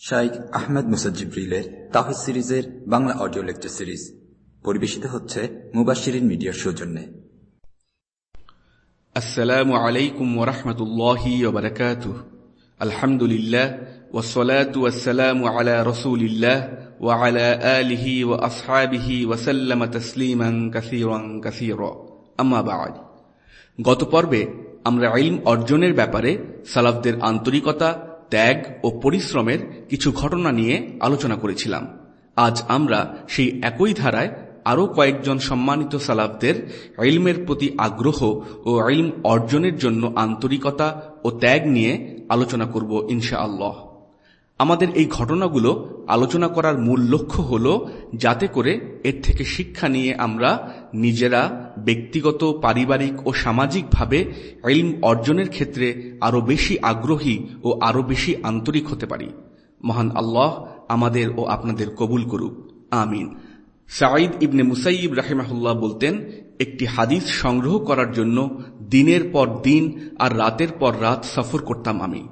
শাইখ আহমেদ মুসাজ্জিব্রিলের তাহিদ সিরিজের Bangla audio lecture series পরিবেশিত হচ্ছে মুবাশিরিন মিডিয়ার সৌজন্যে السلام عليكم ورحمة الله وبركاته الحمد لله والصلاة والسلام على رسول الله وعلى آله وأصحابه وسلم تسليما كثيرا كثيرا أما بعد গত পর্বে আমরা ইলম অর্জনের ব্যাপারে সালাফদের আন্তরিকতা ত্যাগ ও পরিশ্রমের কিছু ঘটনা নিয়ে আলোচনা করেছিলাম। আজ আমরা সেই একই ধারায় আরও কয়েকজন সম্মানিত সালাফদের ইলমের প্রতি আগ্রহ ও ইলম অর্জনের জন্য আন্তরিকতা ও ত্যাগ নিয়ে আলোচনা করব ইনশা আল্লাহ আমাদের এই ঘটনাগুলো আলোচনা করার মূল লক্ষ্য হল যাতে করে এর থেকে শিক্ষা নিয়ে আমরা নিজেরা ব্যক্তিগত, পারিবারিক ও সামাজিকভাবে ইলম অর্জনের ক্ষেত্রে আরও বেশি আগ্রহী ও আরও বেশি আন্তরিক হতে পারি। মহান আল্লাহ আমাদের ও আপনাদের কবুল করুক। আমিন। সাঈদ ইবনে মুসাইব রাহেমাহুল্লাহ বলতেন, একটি হাদিস সংগ্রহ করার জন্য দিনের পর দিন আর রাতের পর রাত সফর করতাম আমি।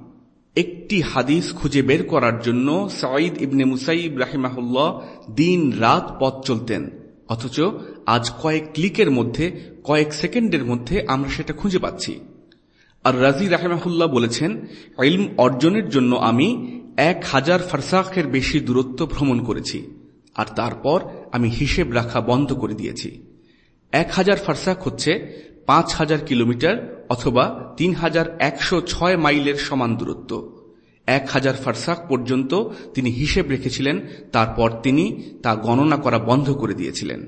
একটি হাদিস খুঁজে বের করার জন্য সাঈদ ইবনে মুসাইব রাহিমাহুল্লাহ দিন রাত পথ চলতেন। অথচ আজ কয়েক ক্লিকের মধ্যে, কয়েক সেকেন্ডের মধ্যে আমরা সেটা খুঁজে পাচ্ছি। আর রাজি রাহেমাহুল্লাহ বলেছেন, ইলম অর্জনের জন্য আমি এক হাজার ফারসাখের বেশি দূরত্ব ভ্রমণ করেছি, আর তারপর আমি হিসেব রাখা বন্ধ করে দিয়েছি। এক হাজার ফারসাক হচ্ছে পাঁচ হাজার কিলোমিটার অথবা তিন হাজার একশো ছয় মাইলের সমান দূরত্ব। এক হাজার ফারসাক পর্যন্ত তিনি হিসেব রেখেছিলেন, তারপর তিনি তা গণনা করা বন্ধ করে দিয়েছিলেন।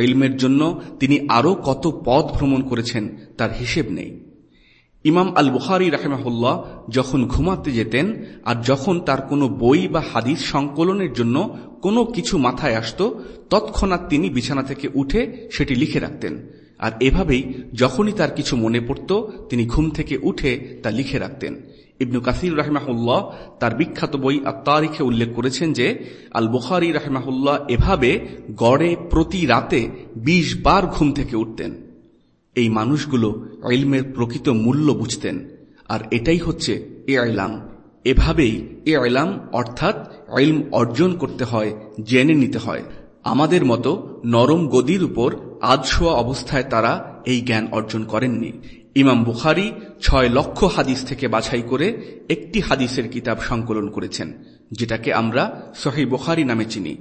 ইলমের জন্য তিনি আরও কত পথ ভ্রমণ করেছেন তার হিসেব নেই। ইমাম আল বুখারি রাহেমাহুল্লাহ যখন ঘুমাতে যেতেন আর যখন তার কোনো বই বা হাদিস সংকলনের জন্য কোনো কিছু মাথায় আসত, তৎক্ষণাৎ তিনি বিছানা থেকে উঠে সেটি লিখে রাখতেন। আর এভাবেই যখনই তার কিছু মনে পড়ত, তিনি ঘুম থেকে উঠে তা লিখে রাখতেন। ইবনু কাসির রাহমাহুল্লাহ তার বিখ্যাত বই আত্মারিখে উল্লেখ করেছেন যে আল বুখারি রাহমাহুল্লাহ এভাবে গড়ে প্রতি রাতে ২০ বার ঘুম থেকে উঠতেন। এই মানুষগুলো ইলমের প্রকৃত মূল্য বুঝতেন। আর এটাই হচ্ছে এ আইলাম এভাবেই এ আইলাম অর্থাৎ ইলম অর্জন করতে হয়, জেনে নিতে হয়। আমাদের মতো নরম গদির উপর আজশোয়া অবস্থায় তারা এই জ্ঞান অর্জন করেননি। ইমাম বুখারি ছয় লক্ষ হাদিস থেকে বাছাই করে একটি হাদিসের কিতাব সংকলন করেছেন, যেটাকে আমরা সহি বুখারি নামে চিনি।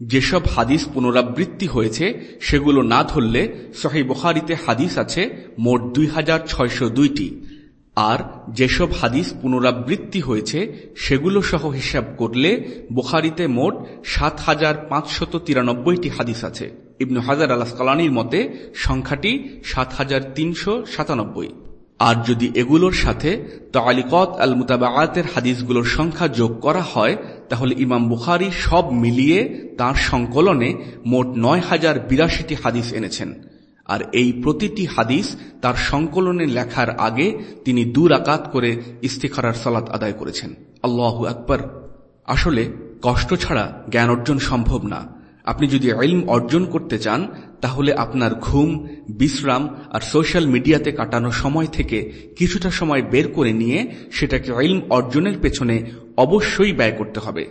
যেসব হাদিস পুনরাবৃত্তি হয়েছে, সেগুলো না ধরলে সহি বুখারিতে হাদিস আছে মোট দুই হাজার ছয়শো দুইটি। আর যেসব হাদিস পুনরাবৃত্তি হয়েছে, সেগুলো সহ হিসাব করলে বুখারিতে মোট সাত হাজার পাঁচশত তিরানব্বইটি হাদিস আছে। ইবনু হাজার কালানির মতে, সংখ্যাটি সাত হাজার তিনশো সাতানব্বই। আর যদি এগুলোর সাথে তালিকত আল মুতাবায়াতের হাদিসগুলোর সংখ্যা যোগ করা হয়, তাহলে ইমাম বুখারি সব মিলিয়ে তার সংকলনে মোট নয় হাজার বিরাশিটি হাদিস এনেছেন। আর এই প্রতিটি হাদিস তার সংকলনে লেখার আগে তিনি দূর আকাত করে ইস্তিখারার সালাত আদায় করেছেন। আল্লাহ আকবর। আসলে কষ্ট ছাড়া জ্ঞান অর্জন সম্ভব না। আপনি যদি ইলম অর্জন করতে চান, তাহলে আপনার ঘুম, বিশ্রাম আর সোশ্যাল মিডিয়াতে কাটানো সময় থেকে কিছুটা সময় বের করে নিয়ে সেটাকে ইলম অর্জনের পেছনে অবশ্যই ব্যয় করতে হবে।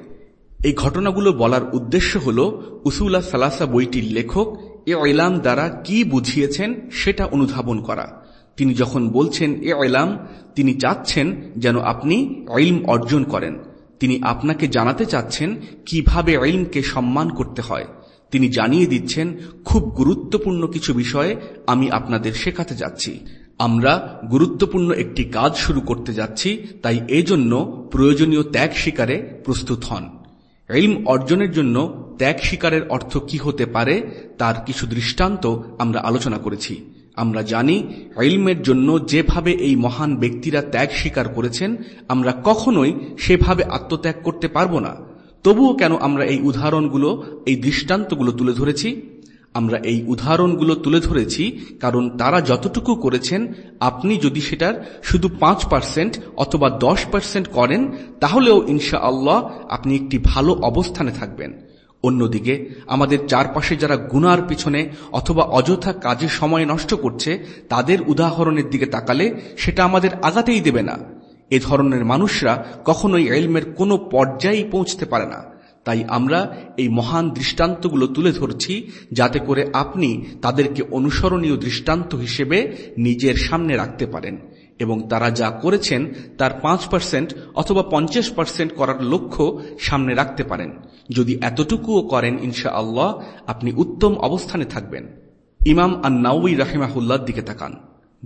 এই ঘটনাগুলো বলার উদ্দেশ্য হল উসুলা সালাসা বইটির লেখক এ ইলাম দ্বারা কি বুঝিয়েছেন সেটা অনুধাবন করা। তিনি যখন বলছেন এ ইলাম, তিনি চাচ্ছেন যেন আপনি ইলম অর্জন করেন। তিনি আপনাকে জানাতে চাচ্ছেন কীভাবে ইলমকে সম্মান করতে হয়। তিনি জানিয়ে দিচ্ছেন, খুব গুরুত্বপূর্ণ কিছু বিষয়ে আমি আপনাদের শেখাতে যাচ্ছি। আমরা গুরুত্বপূর্ণ একটি কাজ শুরু করতে যাচ্ছি, তাই এজন্য প্রয়োজনীয় ত্যাগ শিকারে প্রস্তুত হন। ইলম অর্জনের জন্য ত্যাগ শিকারের অর্থ কি হতে পারে, তার কিছু দৃষ্টান্ত আমরা আলোচনা করেছি। আমরা জানি, ইলমের জন্য যেভাবে এই মহান ব্যক্তিরা ত্যাগ স্বীকার করেছেন, আমরা কখনোই সেভাবে আত্মত্যাগ করতে পারব না। তবুও কেন আমরা এই উদাহরণগুলো, এই দৃষ্টান্তগুলো তুলে ধরেছি? আমরা এই উদাহরণগুলো তুলে ধরেছি কারণ তারা যতটুকু করেছেন, আপনি যদি সেটার শুধু পাঁচ পার্সেন্ট অথবা দশ পার্সেন্ট করেন, তাহলেও ইনশা আল্লাহ আপনি একটি ভালো অবস্থানে থাকবেন। অন্যদিকে, আমাদের চারপাশে যারা গুনার পিছনে অথবা অযথা কাজে সময় নষ্ট করছে, তাদের উদাহরণের দিকে তাকালে সেটা আমাদের আগাতেই দেবে না। এ ধরনের মানুষরা কখনোই এলমের কোনো পর্যায়েই পৌঁছতে পারে না। তাই আমরা এই মহান দৃষ্টান্তগুলো তুলে ধরছি যাতে করে আপনি তাদেরকে অনুসরণীয় দৃষ্টান্ত হিসেবে নিজের সামনে রাখতে পারেন। এবং তারা যা করেছেন তার পাঁচ পার্সেন্ট অথবা পঞ্চাশ পার্সেন্ট করার লক্ষ্য সামনে রাখতে পারেন। যদি এতটুকুও করেন ইনশা আল্লাহ আপনি উত্তম অবস্থানে থাকবেন। ইমাম আন্নাউই রাহিমাহুল্লার দিকে তাকান।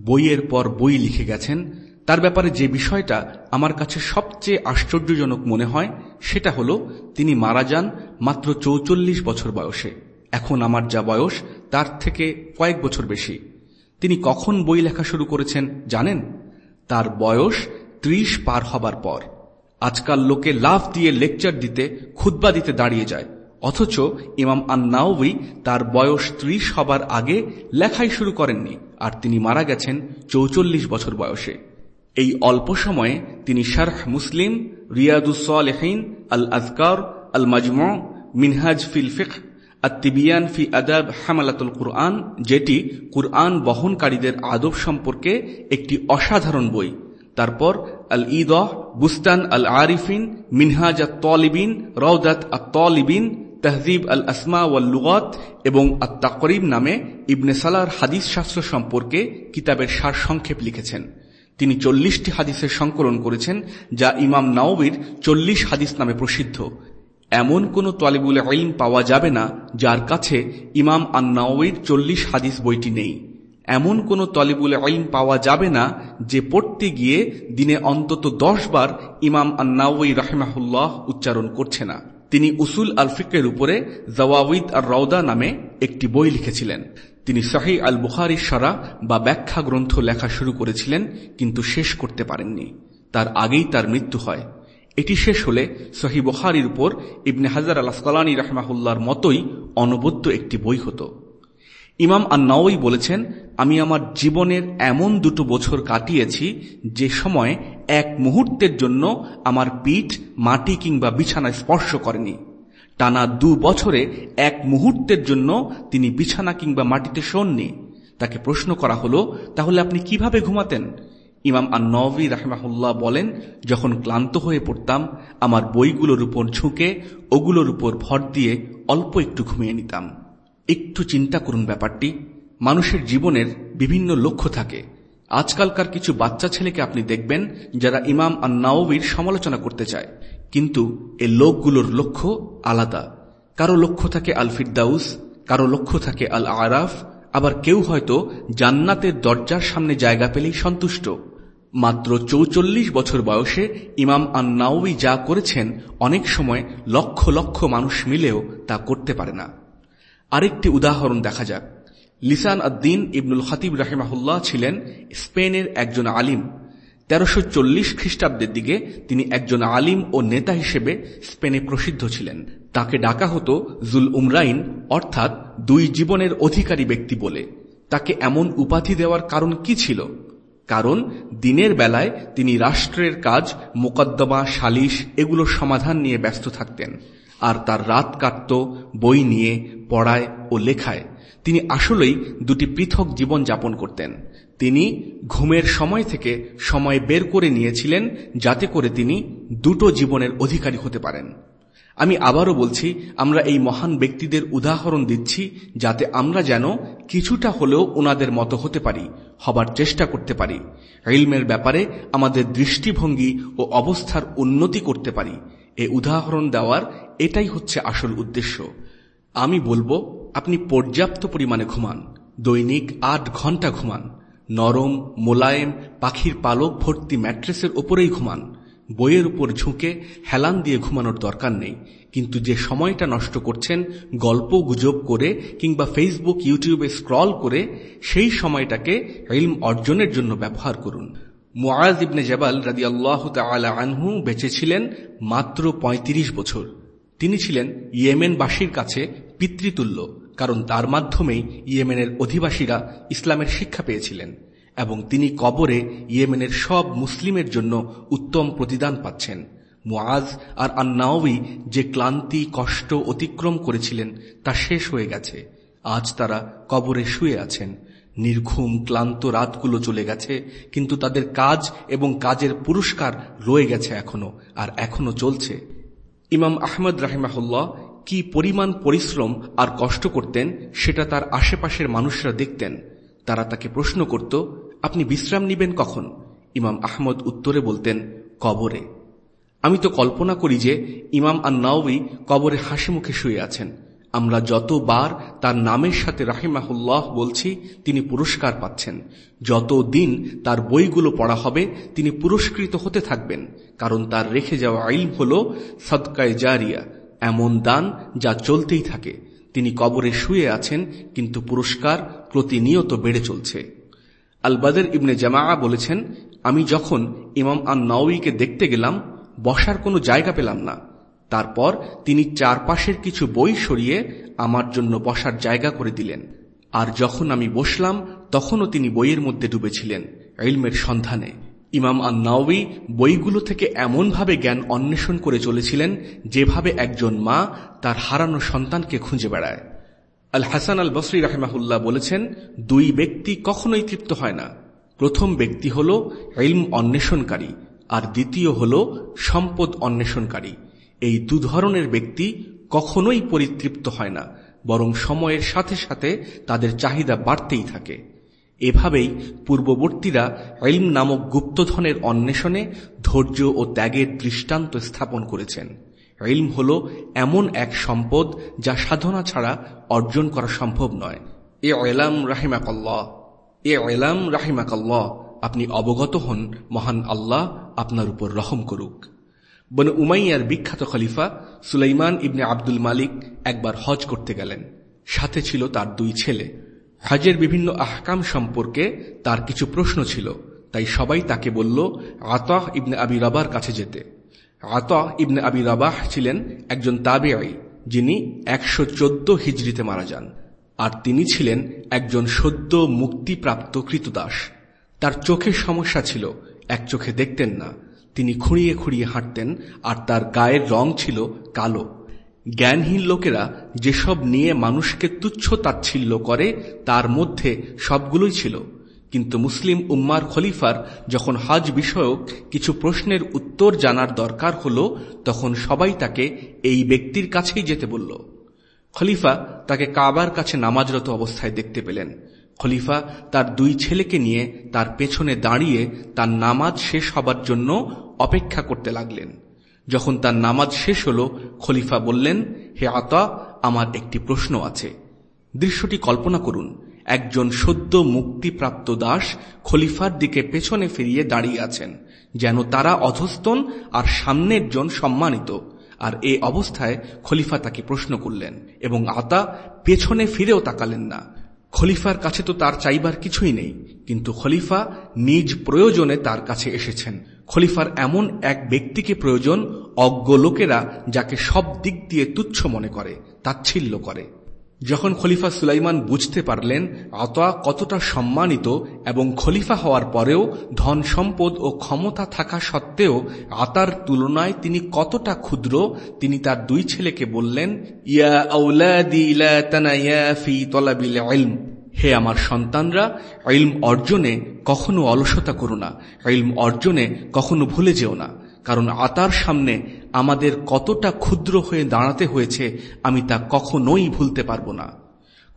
বইয়ের পর বই লিখে গেছেন। তার ব্যাপারে যে বিষয়টা আমার কাছে সবচেয়ে আশ্চর্যজনক মনে হয়, সেটা হল তিনি মারা যান মাত্র চৌচল্লিশ বছর বয়সে। এখন আমার যা বয়স, তার থেকে কয়েক বছর বেশি। তিনি কখন বই লেখা শুরু করেছেন জানেন? তার বয়স ত্রিশ পার হবার পর। আজকাল লোকে লাভ দিয়ে লেকচার দিতে খুদ্া দিতে দাঁড়িয়ে যায়। অথচ ইমাম আন্নাওয়ি তার বয়স ত্রিশ হবার আগে লেখাই শুরু করেননি আর তিনি মারা গেছেন চৌচল্লিশ বছর বয়সে। এই অল্প সময়ে তিনি শারহ মুসলিম রিয়াদুসলেহীন আল আজকার আল মাজম মিনহাজ ফিল আত্তিবিয়ান ফি আদাব হামালাতুল কুরআন, যেটি কুরআন বহনকারীদের আদব সম্পর্কে একটি অসাধারণ বই। তারপর আল ঈদহ বুস্তান আল আরিফিন মিনহাজ আত তলিবিন রৌদাত আত তলিবিন তহজিব আল আসমা ওয়াল লুগত এবং আত্মাকরিব নামে ইবনে সালার হাদিস শাস্ত্র সম্পর্কে কিতাবের সার সংক্ষেপ লিখেছেন। তিনি চল্লিশটি হাদিসের সংকলন করেছেন, যা ইমাম নাওবির চল্লিশ হাদিস নামে প্রসিদ্ধ। এমন কোন তলিবুল আইন পাওয়া যাবে না যার কাছে ইমাম আন্নাওয়ির চল্লিশ হাদিস বইটি নেই। এমন কোন তলিবুল আইন পাওয়া যাবে না যে পড়তে গিয়ে দিনে অন্তত দশ বার ইমাম আন্নাওয়ি রাহেমাহুল্লাহ উচ্চারণ করছে না। তিনি উসুল আল ফিকের উপরে জওয়াউদ আর রওদা নামে একটি বই লিখেছিলেন। তিনি শাহি আল বুখারি সারা বা ব্যাখ্যা গ্রন্থ লেখা শুরু করেছিলেন, কিন্তু শেষ করতে পারেননি। তার আগেই তার মৃত্যু হয়। এটি শেষ হলে সহি বুখারির উপর ইবনে হাজার আল আসকালানী রাহমাহুল্লার মতোই অনবদ্য একটি বই হতো। ইমাম আন্নাওই বলেছেন, আমি আমার জীবনের এমন দুটো বছর কাটিয়েছি যে সময় এক মুহূর্তের জন্য আমার পিঠ, মাটি কিংবা বিছানায় স্পর্শ করেনি। টানা দু বছরে এক মুহূর্তের জন্য তিনি বিছানা কিংবা মাটিতে শোননি। তাকে প্রশ্ন করা হলো, তাহলে আপনি কীভাবে ঘুমাতেন? ইমাম আন্নবী রাহমাহুল্লাহ বলেন, যখন ক্লান্ত হয়ে পড়তাম, আমার বইগুলোর উপর ঝুঁকে, ওগুলোর উপর ভর দিয়ে অল্প একটু ঘুমিয়ে নিতাম। একটু চিন্তা করুন ব্যাপারটি, মানুষের জীবনের বিভিন্ন লক্ষ্য থাকে। আজকালকার কিছু বাচ্চা ছেলেকে আপনি দেখবেন, যারা ইমাম আন্নাওবির সমালোচনা করতে চায়। কিন্তু এ লোকগুলোর লক্ষ্য আলাদা। কারও লক্ষ্য থাকে আল ফিরদাউস কারও লক্ষ্য থাকে আল আরাফ আবার কেউ হয়তো জান্নাতের দরজার সামনে জায়গা পেলেই সন্তুষ্ট। মাত্র চৌচল্লিশ বছর বয়সে ইমাম আন্নাউই যা করেছেন, অনেক সময় লক্ষ লক্ষ মানুষ মিলেও তা করতে পারে না। আরেকটি উদাহরণ দেখা যাক। লিসান আদ্দিন ইবনুল খতিব রাহেমাহুল্লাহ ছিলেন স্পেনের একজন আলিম। তেরোশো চল্লিশ খ্রিস্টাব্দের দিকে তিনি একজন আলিম ও নেতা হিসেবে স্পেনে প্রসিদ্ধ ছিলেন। তাকে ডাকা হতো জুল উমরাইন অর্থাৎ দুই জীবনের অধিকারী ব্যক্তি বলে। তাকে এমন উপাধি দেওয়ার কারণ কি ছিল? কারণ দিনের বেলায় তিনি রাষ্ট্রের কাজ, মোকদ্দমা, সালিশ এগুলোর সমাধান নিয়ে ব্যস্ত থাকতেন। আর তার রাত কাটত, বই নিয়ে, পড়ায় ও লেখায়। তিনি আসলেই দুটি পৃথক জীবন যাপন করতেন। তিনি ঘুমের সময় থেকে সময় বের করে নিয়েছিলেন যাতে করে তিনি দুটো জীবনের অধিকারী হতে পারেন। আমি আবারও বলছি, আমরা এই মহান ব্যক্তিদের উদাহরণ দিচ্ছি যাতে আমরা যেন কিছুটা হলেও ওনাদের মতো হতে পারি, হবার চেষ্টা করতে পারি। ইলমের ব্যাপারে আমাদের দৃষ্টিভঙ্গি ও অবস্থার উন্নতি করতে পারি। এ উদাহরণ দেওয়ার এটাই হচ্ছে আসল উদ্দেশ্য। আমি বলব, আপনি পর্যাপ্ত পরিমাণে ঘুমান। দৈনিক আট ঘণ্টা ঘুমান। নরম, মোলায়েম, পাখির পালক ভর্তি ম্যাট্রেসের ওপরেই ঘুমান। বইয়ের উপর ঝুঁকে হেলান দিয়ে ঘুমানোর দরকার নেই। কিন্তু যে সময়টা নষ্ট করছেন, গল্প গুজব করে কিংবা ফেসবুক ইউটিউবে স্ক্রল করে, সেই সময়টাকে ইলম অর্জনের জন্য ব্যবহার করুন। মুআজ ইবনে জবাল রাদি আল্লাহ আনহু বেঁচেছিলেন মাত্র ৩৫ বছর। তিনি ছিলেন ইয়েমেনবাসীর কাছে পিতৃতুল্য, কারণ তার মাধ্যমেই ইয়েমেনের অধিবাসীরা ইসলামের শিক্ষা পেয়েছিলেন। এবং তিনি কবরে ইয়েমেনের সব মুসলিমের জন্য উত্তম প্রতিদান পাচ্ছেন। মুআজ আর আন্নাওয়ি যে ক্লান্তি, কষ্ট অতিক্রম করেছিলেন, তা শেষ হয়ে গেছে। আজ তারা কবরে শুয়ে আছেন। নির্ঘুম, ক্লান্ত রাতগুলো চলে গেছে, কিন্তু তাদের কাজ এবং কাজের পুরস্কার রয়ে গেছে এখনও, আর এখনও চলছে। ইমাম আহমদ রাহিমাহুল্লাহ কি পরিমাণ পরিশ্রম আর কষ্ট করতেন, সেটা তার আশেপাশের মানুষরা দেখতেন। তারা তাকে প্রশ্ন করত আপনি বিশ্রাম নিবেন কখন? ইমাম আহমদ উত্তরে বলতেন, কবরে। আমি তো কল্পনা করি যে ইমাম আন্নাউই কবরে হাসি মুখে শুয়ে আছেন। আমরা যতবার তার নামের সাথে রাহিমাহুল্লাহ বলছি, তিনি পুরস্কার পাচ্ছেন। যত দিন তার বইগুলো পড়া হবে, তিনি পুরস্কৃত হতে থাকবেন। কারণ তার রেখে যাওয়া আইল হল সদকায় জারিয়া, এমন দান যা চলতেই থাকে। তিনি কবরে শুয়ে আছেন, কিন্তু পুরস্কার প্রতিনিয়ত বেড়ে চলছে। আলবাদের ইবনে জামা বলেছেন, আমি যখন ইমাম আন নওয়ীকে দেখতে গেলাম, বসার কোনো জায়গা পেলাম না। তারপর তিনি চারপাশের কিছু বই সরিয়ে আমার জন্য বসার জায়গা করে দিলেন। আর যখন আমি বসলাম, তখনও তিনি বইয়ের মধ্যে ডুবেছিলেন, ইলমের সন্ধানে। ইমাম আন্নাওয়ি বইগুলো থেকে এমনভাবে জ্ঞান অন্বেষণ করে চলেছিলেন, যেভাবে একজন মা তার হারানো সন্তানকে খুঁজে বেড়ায়। আল হাসান আল বসরি রাহেমাহুল্লাহ বলেছেন, দুই ব্যক্তি কখনোই তৃপ্ত হয় না। প্রথম ব্যক্তি হল ইলম অন্বেষণকারী, আর দ্বিতীয় হল সম্পদ অন্বেষণকারী। এই দু ধরনের ব্যক্তি কখনোই পরিতৃপ্ত হয় না, বরং সময়ের সাথে সাথে তাদের চাহিদা বাড়তেই থাকে। এভাবেই পূর্ববর্তীরা এলম নামক গুপ্তধনের অন্বেষণে ধৈর্য ও ত্যাগের দৃষ্টান্ত স্থাপন করেছেন। এলম হল এমন এক সম্পদ যা সাধনা ছাড়া অর্জন করা সম্ভব নয়। এ এলাম রাহিমাকাল্লাহ, এ এলাম রাহিমাকাল্লাহ, আপনি অবগত হন, মহান আল্লাহ আপনার উপর রহম করুক। বন উমাইয়ার বিখ্যাত খলিফা সুলাইমান ইবনে আব্দুল মালিক একবার হজ করতে গেলেন। সাথে ছিল তার দুই ছেলে। হজের বিভিন্ন আহকাম সম্পর্কে তার কিছু প্রশ্ন ছিল, তাই সবাই তাকে বলল, আতাহ ইবনে আবি রাবার কাছে যেতে। আতাহ ইবনে আবি রাবাহ ছিলেন একজন তাবেআই যিনি একশো চোদ্দ হিজড়িতে মারা যান। আর তিনি ছিলেন একজন সদ্য মুক্তিপ্রাপ্ত কৃতদাস। তার চোখের সমস্যা ছিল, এক চোখে দেখতেন না। তিনি খুঁড়িয়ে খুঁড়িয়ে হাঁটতেন, আর তার গায়ের রং ছিল কালো। জ্ঞানহীন লোকেরা যেসব নিয়ে মানুষকে তুচ্ছ তাচ্ছিল্য করে, তার মধ্যে সবগুলোই ছিল। কিন্তু মুসলিম উম্মার খলিফার যখন হজ বিষয়ক কিছু প্রশ্নের উত্তর জানার দরকার হল, তখন সবাই তাকে এই ব্যক্তির কাছেই যেতে বলল। খলিফা তাকে কাবার কাছে নামাজরত অবস্থায় দেখতে পেলেন। খলিফা তার দুই ছেলেকে নিয়ে তার পেছনে দাঁড়িয়ে তার নামাজ শেষ হবার জন্য অপেক্ষা করতে লাগলেন। যখন তার নামাজ শেষ হল, খলিফা বললেন, হে আতা, আমার একটি প্রশ্ন আছে। দৃশ্যটি কল্পনা করুন। একজন সদ্য মুক্তিপ্রাপ্ত দাস খলিফার দিকে পেছনে ফিরিয়ে দাঁড়িয়ে আছেন, যেন তারা অধস্তন আর সামনের জন সম্মানিত। আর এ অবস্থায় খলিফা তাকে প্রশ্ন করলেন, এবং আতা, পেছনে ফিরেও তাকালেন না। খলিফার কাছে তো তার চাইবার কিছুই নেই। কিন্তু খলিফা নিজ প্রয়োজনে তার কাছে এসেছেন। খলিফার এমন এক ব্যক্তিকে প্রয়োজন অজ্ঞ লোকেরা যাকে সব দিক দিয়ে তুচ্ছ মনে করে, তাচ্ছিল্য করে। যখন খলিফা সুলাইমান বুঝতে পারলেন আতোয়া কতটা সম্মানিত এবং খলিফা হওয়ার পরেও ধন সম্পদ ও ক্ষমতা থাকা সত্ত্বেও আতার তুলনায় তিনি কতটা ক্ষুদ্র, তিনি তার দুই ছেলেকে বললেন, ইয়া হে আমার সন্তানরা, ইলম অর্জনে কখনো অলসতা করো না, ইলম অর্জনে কখনো ভুলে যেও না। কারণ আতার সামনে আমাদের কতটা ক্ষুদ্র হয়ে দাঁড়াতে হয়েছে, আমি তা কখনোই ভুলতে পারব না।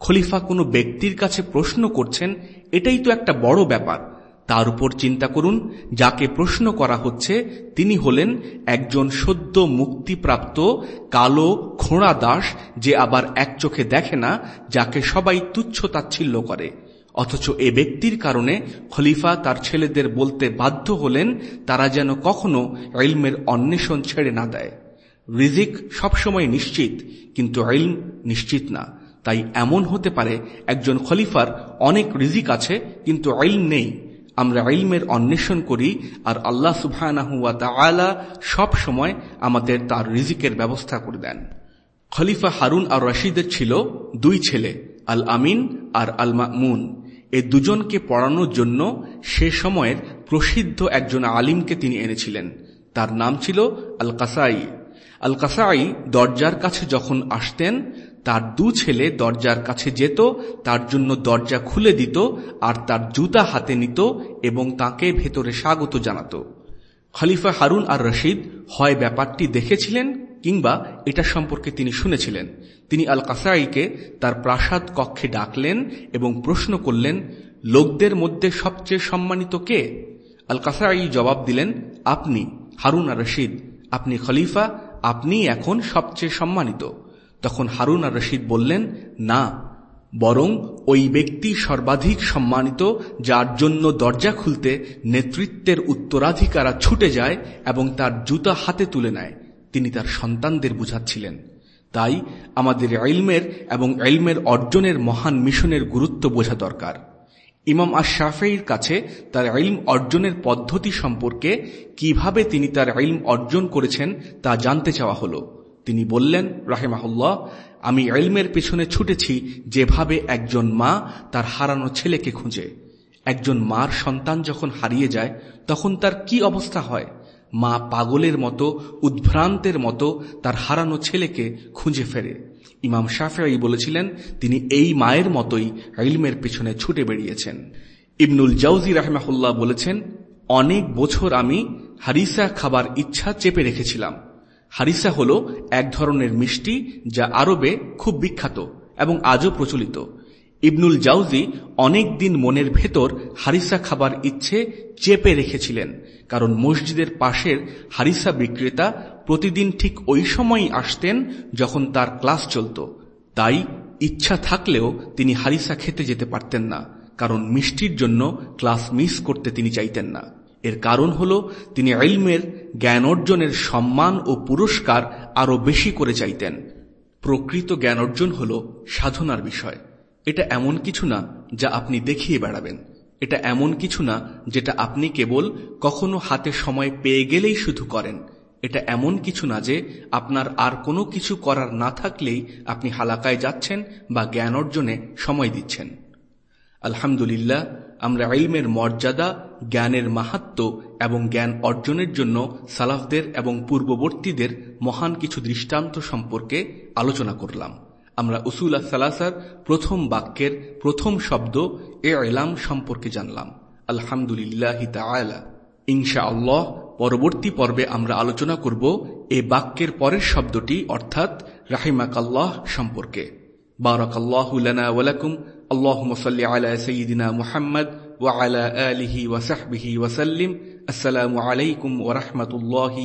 খলিফা কোনো ব্যক্তির কাছে প্রশ্ন করছেন, এটাই তো একটা বড় ব্যাপার। তার উপর চিন্তা করুন, যাকে প্রশ্ন করা হচ্ছে, তিনি হলেন একজন সদ্য মুক্তিপ্রাপ্ত কালো খোঁড়া দাস, যে আবার এক চোখে দেখে না, যাকে সবাই তুচ্ছ তাচ্ছিল্য করে। অথচ এ ব্যক্তির কারণে খলিফা তার ছেলেদের বলতে বাধ্য হলেন, তারা যেন কখনো ইলমের অন্বেষণ ছেড়ে না দেয়। রিজিক সবসময় নিশ্চিত, কিন্তু ইলম নিশ্চিত না। তাই এমন হতে পারে, একজন খলিফার অনেক রিজিক আছে, কিন্তু ইলম নেই। আমরা ইলমের অন্বেষণ করি, আর আল্লাহ সুবাহ সব সময় আমাদের তার রিজিকের ব্যবস্থা করে দেন। খলিফা হারুন আর রশিদের ছিল দুই ছেলে, আল আমিন আর আল মামুন। এ দুজনকে পড়ানোর জন্য সে সময়ের প্রসিদ্ধ একজন আলিমকে তিনি এনেছিলেন। তার নাম ছিল আল কাসাই আল কাসাই দরজার কাছে যখন আসতেন, তার দু ছেলে দরজার কাছে যেত, তার জন্য দরজা খুলে দিত, আর তার জুতা হাতে নিত এবং তাকে ভেতরে স্বাগত জানাত। খলিফা হারুন আর রশিদ হয় ব্যাপারটি দেখেছিলেন কিংবা এটা সম্পর্কে তিনি শুনেছিলেন। তিনি আল কাসাইকে তার প্রাসাদ কক্ষে ডাকলেন এবং প্রশ্ন করলেন, লোকদের মধ্যে সবচেয়ে সম্মানিত কে? আল কাসাই জবাব দিলেন, আপনি, হারুন আর রশিদ। আপনি খলিফা, আপনি এখন সবচেয়ে সম্মানিত। তখন হারুন আর রশিদ বললেন, না, বরং ওই ব্যক্তি সর্বাধিক সম্মানিত যার জন্য দরজা খুলতে নেতৃত্বের উত্তরাধিকারা ছুটে যায় এবং তার জুতা হাতে তুলে নেয়। তিনি তার সন্তানদের বুঝাচ্ছিলেন। তাই আমাদের এলমের এবং এলমের অর্জনের মহান মিশনের গুরুত্ব বোঝা দরকার। ইমাম আশাফেইর কাছে তার ইলম অর্জনের পদ্ধতি সম্পর্কে কীভাবে তিনি তার ইলম অর্জন করেছেন তা জানতে চাওয়া হল। তিনি বললেন, রাহেমাহুল্লাহ, আমি ইলমের পেছনে ছুটেছি যেভাবে একজন মা তার হারানো ছেলেকে খুঁজে। একজন মার সন্তান যখন হারিয়ে যায়, তখন তার কি অবস্থা হয়? মা পাগলের মতো, উদ্ভ্রান্তের মতো তার হারানো ছেলেকে খুঁজে ফেরে। ইমাম শাফেই বলেছিলেন, তিনি এই মায়ের মতোই ইলমের পিছনে ছুটে বেরিয়েছেন। ইবনুল জাউজি রাহমাহুল্লাহ বলেছেন, অনেক বছর আমি হারিসা খাবার ইচ্ছা চেপে রেখেছিলাম। হারিসা হল এক ধরনের মিষ্টি যা আরবে খুব বিখ্যাত এবং আজও প্রচলিত। ইবনুল জাউজি অনেক দিন মনের ভেতর হারিসা খাবার ইচ্ছে চেপে রেখেছিলেন, কারণ মসজিদের পাশের হারিসা বিক্রেতা প্রতিদিন ঠিক ওই সময়ই আসতেন যখন তার ক্লাস চলত। তাই ইচ্ছা থাকলেও তিনি হারিসা খেতে যেতে পারতেন না, কারণ মিষ্টির জন্য ক্লাস মিস করতে তিনি চাইতেন না। এর কারণ হল তিনি এলমের জ্ঞান অর্জনের সম্মান ও পুরস্কার আরও বেশি করে চাইতেন। প্রকৃত জ্ঞান অর্জন হল সাধনার বিষয়। এটা এমন কিছু না যা আপনি দেখিয়ে বেড়াবেন। এটা এমন কিছু না যেটা আপনি কেবল কখনো হাতে সময় পেয়ে গেলেই শুধু করেন। এটা এমন কিছু না যে আপনার আর কোনো কিছু করার না থাকলেই আপনি হালাকায় যাচ্ছেন বা জ্ঞান অর্জনে সময় দিচ্ছেন। আলহামদুলিল্লাহ, আমরা ইলমের মর্যাদা, জ্ঞানের মাহাত্ম এবং জ্ঞান অর্জনের জন্য সালাফদের এবং পূর্ববর্তীদের মহান কিছু দৃষ্টান্ত সম্পর্কে আলোচনা করলাম। আমরা উসুল সালাসার প্রথম বাক্যের প্রথম শব্দ এ এলাম সম্পর্কে জানলাম। আলহামদুলিল্লাহ ইনশা আল্লাহ পরবর্তী পর্বে আমরা আলোচনা করব এ বাক্যের পরের শব্দটি, অর্থাৎ রাহিমাকাল্লাহ সম্পর্কে। বারাকাল্লাহুলানা ওয়ালাকুম আল্লাহ মসল্লি আলা সঈদিনা আলিহি ওয়াসাল্লিম আলাইকুম ওরহমতুল্লাহি